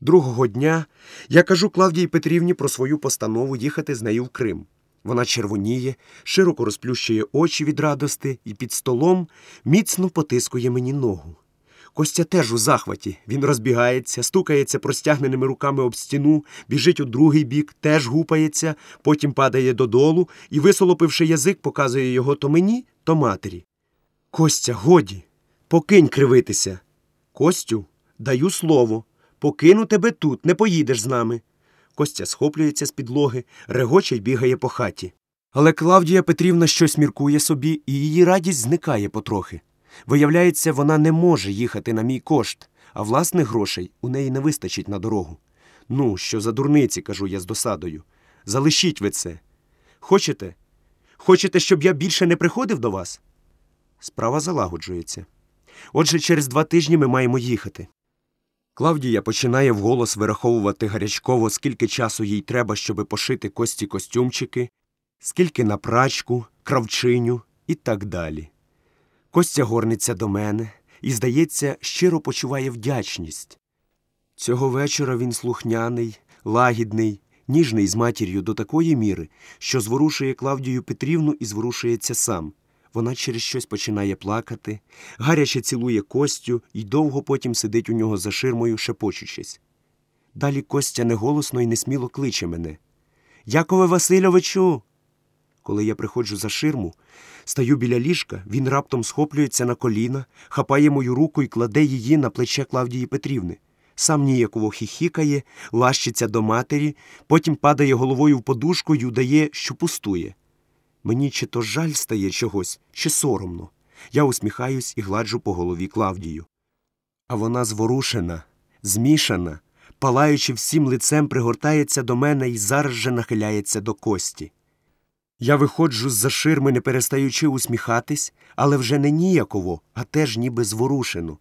Другого дня я кажу Клавдії Петрівні про свою постанову їхати з нею в Крим. Вона червоніє, широко розплющує очі від радости і під столом міцно потискує мені ногу. Костя теж у захваті. Він розбігається, стукається простягненими руками об стіну, біжить у другий бік, теж гупається, потім падає додолу і, висолопивши язик, показує його то мені, то матері. Костя, годі, покинь кривитися. Костю, даю слово. Покину тебе тут, не поїдеш з нами. Костя схоплюється з підлоги, регоче й бігає по хаті. Але Клавдія Петрівна щось міркує собі, і її радість зникає потрохи. Виявляється, вона не може їхати на мій кошт, а власних грошей у неї не вистачить на дорогу. Ну, що за дурниці, кажу я з досадою. Залишіть ви це. Хочете? Хочете, щоб я більше не приходив до вас? Справа залагоджується. Отже, через два тижні ми маємо їхати. Клавдія починає вголос вираховувати гарячково, скільки часу їй треба, щоби пошити кості костюмчики, скільки на прачку, кравчиню і так далі. Костя горниться до мене і, здається, щиро почуває вдячність. Цього вечора він слухняний, лагідний, ніжний з матір'ю до такої міри, що зворушує Клавдію Петрівну і зворушується сам. Вона через щось починає плакати, гаряче цілує Костю і довго потім сидить у нього за ширмою, шепочучись. Далі Костя неголосно і несміло кличе мене. Якове Васильовичу. Коли я приходжу за ширму, стаю біля ліжка, він раптом схоплюється на коліна, хапає мою руку і кладе її на плече Клавдії Петрівни. Сам ніяково хіхікає, лащиться до матері, потім падає головою в подушку й удає, що пустує. Мені чи то жаль стає чогось, чи соромно. Я усміхаюсь і гладжу по голові Клавдію. А вона зворушена, змішана, палаючи всім лицем, пригортається до мене і зараз же нахиляється до кості. Я виходжу з-за ширми, не перестаючи усміхатись, але вже не ніяково, а теж ніби зворушено.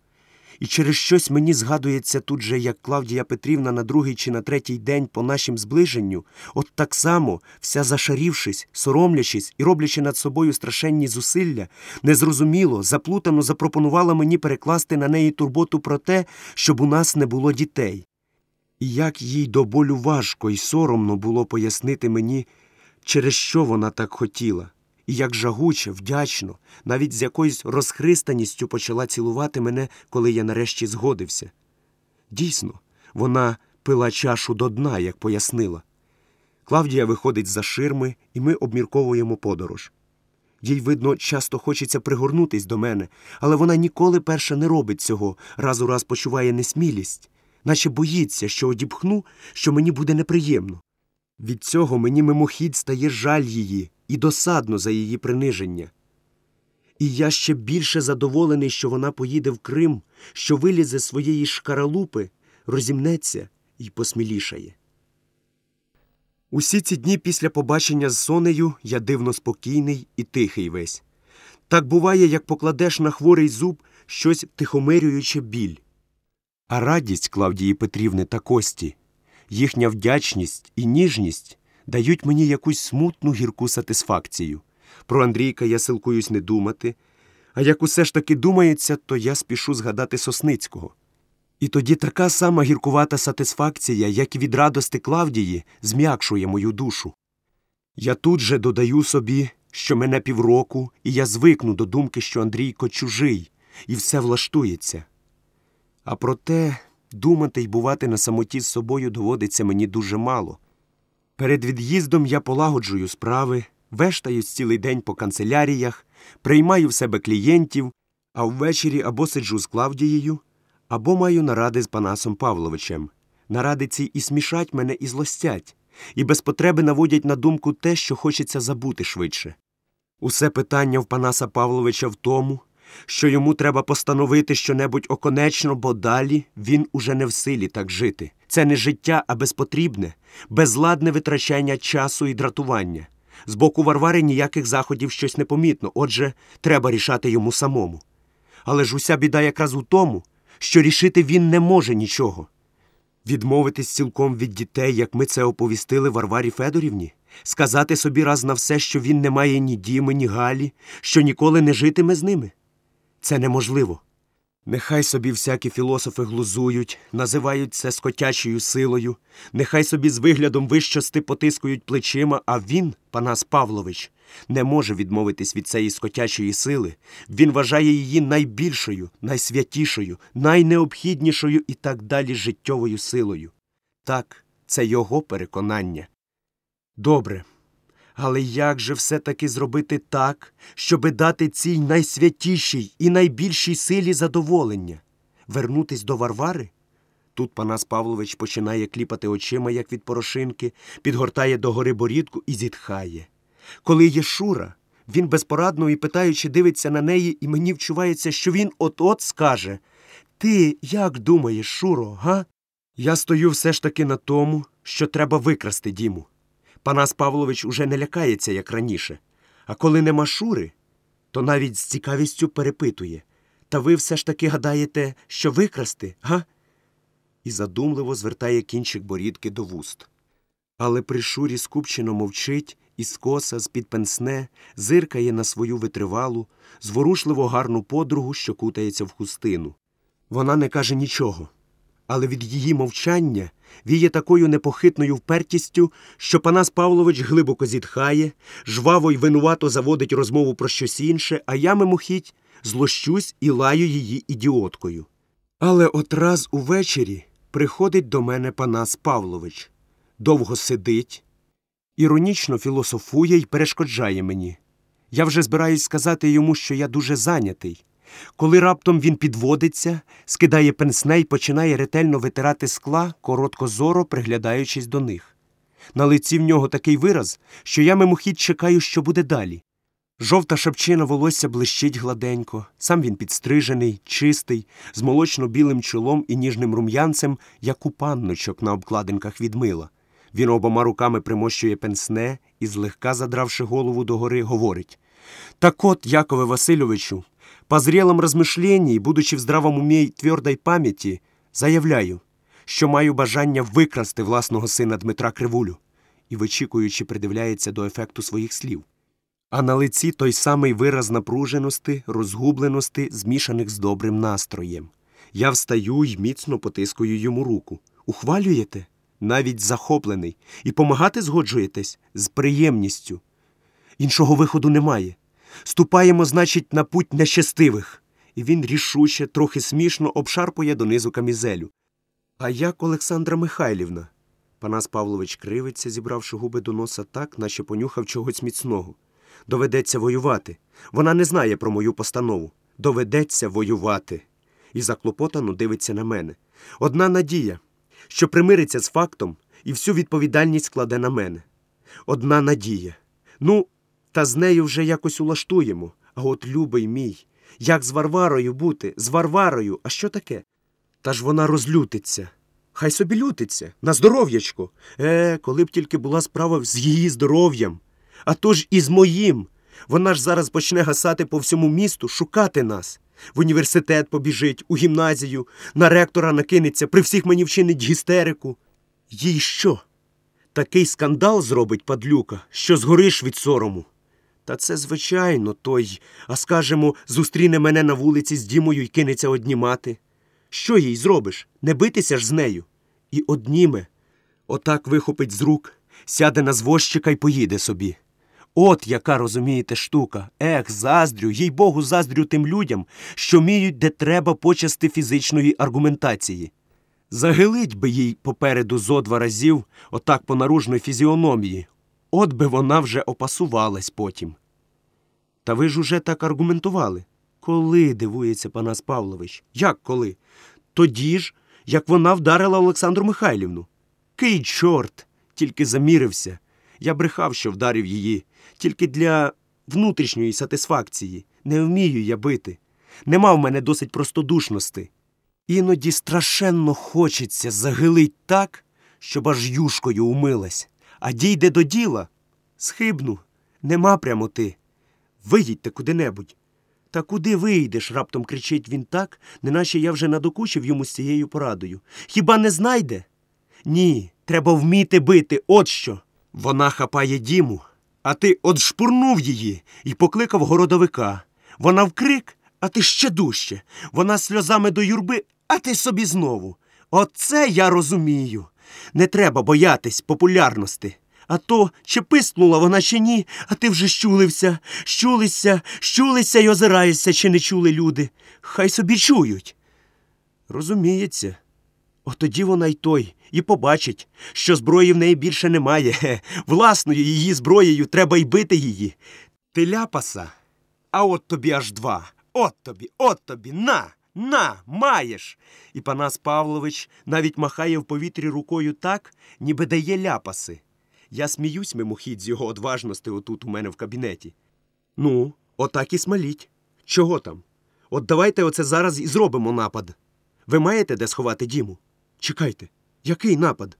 І через щось мені згадується тут же, як Клавдія Петрівна на другий чи на третій день по нашім зближенню, от так само, вся зашарівшись, соромлячись і роблячи над собою страшенні зусилля, незрозуміло, заплутано запропонувала мені перекласти на неї турботу про те, щоб у нас не було дітей. І як їй до болю важко і соромно було пояснити мені, через що вона так хотіла і як жагуче, вдячно, навіть з якоюсь розхристаністю почала цілувати мене, коли я нарешті згодився. Дійсно, вона пила чашу до дна, як пояснила. Клавдія виходить за ширми, і ми обмірковуємо подорож. Їй, видно, часто хочеться пригорнутись до мене, але вона ніколи перша не робить цього, раз у раз почуває несмілість, наче боїться, що одіпхну, що мені буде неприємно. Від цього мені мимохідь стає жаль її і досадно за її приниження. І я ще більше задоволений, що вона поїде в Крим, що вилізе з своєї шкаралупи, розімнеться і посмілішає. Усі ці дні після побачення з сонею я дивно спокійний і тихий весь. Так буває, як покладеш на хворий зуб щось тихомирююче біль. А радість Клавдії Петрівни та Кості, їхня вдячність і ніжність дають мені якусь смутну гірку сатисфакцію. Про Андрійка я силкуюсь не думати, а як усе ж таки думається, то я спішу згадати Сосницького. І тоді така сама гіркувата сатисфакція, як і від радости Клавдії, зм'якшує мою душу. Я тут же додаю собі, що мене півроку, і я звикну до думки, що Андрійко чужий, і все влаштується. А проте думати й бувати на самоті з собою доводиться мені дуже мало. Перед від'їздом я полагоджую справи, вештаюсь цілий день по канцеляріях, приймаю в себе клієнтів, а ввечері або сиджу з Клавдією, або маю наради з Панасом Павловичем. Наради ці і смішать мене і злостять, і без потреби наводять на думку те, що хочеться забути швидше. Усе питання в Панаса Павловича в тому, що йому треба постановити щонебудь оконечно, бо далі він уже не в силі так жити. Це не життя, а безпотрібне, безладне витрачання часу і дратування. З боку Варвари ніяких заходів щось не помітно, отже, треба рішати йому самому. Але ж уся біда якраз у тому, що рішити він не може нічого. Відмовитись цілком від дітей, як ми це оповістили Варварі Федорівні, сказати собі раз на все, що він не має ні діми, ні Галі, що ніколи не житиме з ними. Це неможливо. Нехай собі всякі філософи глузують, називають це скотячою силою, нехай собі з виглядом вищости потискують плечима, а він, Панас Павлович, не може відмовитись від цієї скотячої сили. Він вважає її найбільшою, найсвятішою, найнеобхіднішою і так далі життєвою силою. Так, це його переконання. Добре. Але як же все-таки зробити так, щоби дати цій найсвятішій і найбільшій силі задоволення? Вернутись до Варвари? Тут Панас Павлович починає кліпати очима, як від порошинки, підгортає до гори борідку і зітхає. Коли є Шура, він безпорадно і питаючи, дивиться на неї, і мені вчувається, що він от-от скаже Ти як думаєш, Шуро, га? Я стою все ж таки на тому, що треба викрасти Діму. Панас Павлович уже не лякається, як раніше. А коли нема Шури, то навіть з цікавістю перепитує. Та ви все ж таки гадаєте, що викрасти, га? І задумливо звертає кінчик борідки до вуст. Але при Шурі скупчено мовчить і скоса з-під пенсне зиркає на свою витривалу, зворушливо гарну подругу, що кутається в хустину. Вона не каже нічого але від її мовчання віє такою непохитною впертістю, що Панас Павлович глибоко зітхає, жваво й винувато заводить розмову про щось інше, а я мимохідь злощусь і лаю її ідіоткою. Але от раз увечері приходить до мене Панас Павлович, довго сидить, іронічно філософує й перешкоджає мені. Я вже збираюсь сказати йому, що я дуже зайнятий. Коли раптом він підводиться, скидає пенсне й починає ретельно витирати скла, короткозоро приглядаючись до них. На лиці в нього такий вираз, що я мимохідь чекаю, що буде далі. Жовта шапчина волосся блищить гладенько, сам він підстрижений, чистий, з молочно-білим чолом і ніжним рум'янцем, як у панночок на обкладинках від мила. Він обома руками примощує пенсне і, злегка задравши голову догори, говорить Так от, Якове Васильовичу, по зрелом размышлении, будучи в здравому умі й твердій пам'яті, заявляю, що маю бажання викрасти власного сина Дмитра Кривулю і, вичікуючи, придивляється до ефекту своїх слів. А на лиці той самий вираз напруженості, розгубленості, змішаних з добрим настроєм. Я встаю й міцно потискую йому руку. Ухвалюєте? Навіть захоплений, і помагати згоджуєтесь з приємністю. Іншого виходу немає. Ступаємо, значить, на путь нещастивих. І він рішуче, трохи смішно обшарпує донизу камізелю. А як Олександра Михайлівна? Панас Павлович кривиться, зібравши губи до носа так, наче понюхав чогось міцного. Доведеться воювати. Вона не знає про мою постанову. Доведеться воювати. І заклопотано дивиться на мене. Одна надія, що примириться з фактом і всю відповідальність складе на мене. Одна надія. Ну, та з нею вже якось улаштуємо. А от, любий мій, як з Варварою бути? З Варварою, а що таке? Та ж вона розлютиться. Хай собі лютиться, на здоров'ячко. Е, коли б тільки була справа з її здоров'ям. А то ж і з моїм. Вона ж зараз почне гасати по всьому місту, шукати нас. В університет побіжить, у гімназію, на ректора накинеться, при всіх мені вчинить гістерику. Їй що? Такий скандал зробить падлюка, що згориш від сорому. Та це, звичайно, той, а скажемо, зустріне мене на вулиці з Дімою і кинеться однімати. Що їй зробиш? Не битися ж з нею. І одніме. Отак вихопить з рук, сяде на звозчика і поїде собі. От яка розумієте штука. Ех, заздрю, їй богу, заздрю тим людям, що вміють, де треба почасти фізичної аргументації. Загилить би їй попереду зо два разів, отак по наружної фізіономії, От би вона вже опасувалась потім. Та ви ж уже так аргументували. Коли, дивується Панас Павлович, як коли? Тоді ж, як вона вдарила Олександру Михайлівну. Кий чорт, тільки замірився. Я брехав, що вдарив її, тільки для внутрішньої сатисфакції. Не вмію я бити. Нема в мене досить простодушності. Іноді страшенно хочеться загилить так, щоб аж юшкою умилась а дійде до діла. Схибну, нема прямоти. Виїдьте куди-небудь. Та куди вийдеш? раптом кричить він так, неначе я вже надокучив йому з цією порадою. Хіба не знайде? Ні, треба вміти бити, от що. Вона хапає діму, а ти от шпурнув її і покликав городовика. Вона вкрик, А ти ще дужче. Вона сльозами до юрби, а ти собі знову. Оце я розумію. Не треба боятись популярності. А то чи пискнула вона чи ні, а ти вже щулився, щулися, щулися й озираєшся, чи не чули люди. Хай собі чують. Розуміється. От тоді вона й той, і побачить, що зброї в неї більше немає. Власною її зброєю треба й бити її. Ти ляпаса, а от тобі аж два. От тобі, от тобі, на, на, маєш. І Панас Павлович навіть махає в повітрі рукою так, ніби дає ляпаси. Я сміюсь мимохідь з його одважності отут у мене в кабінеті. Ну, отак і смаліть. Чого там? От давайте оце зараз і зробимо напад. Ви маєте де сховати Діму? Чекайте, який напад?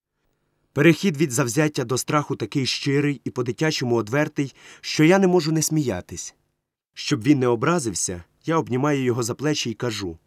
Перехід від завзяття до страху такий щирий і по-дитячому одвертий, що я не можу не сміятись. Щоб він не образився, я обнімаю його за плечі і кажу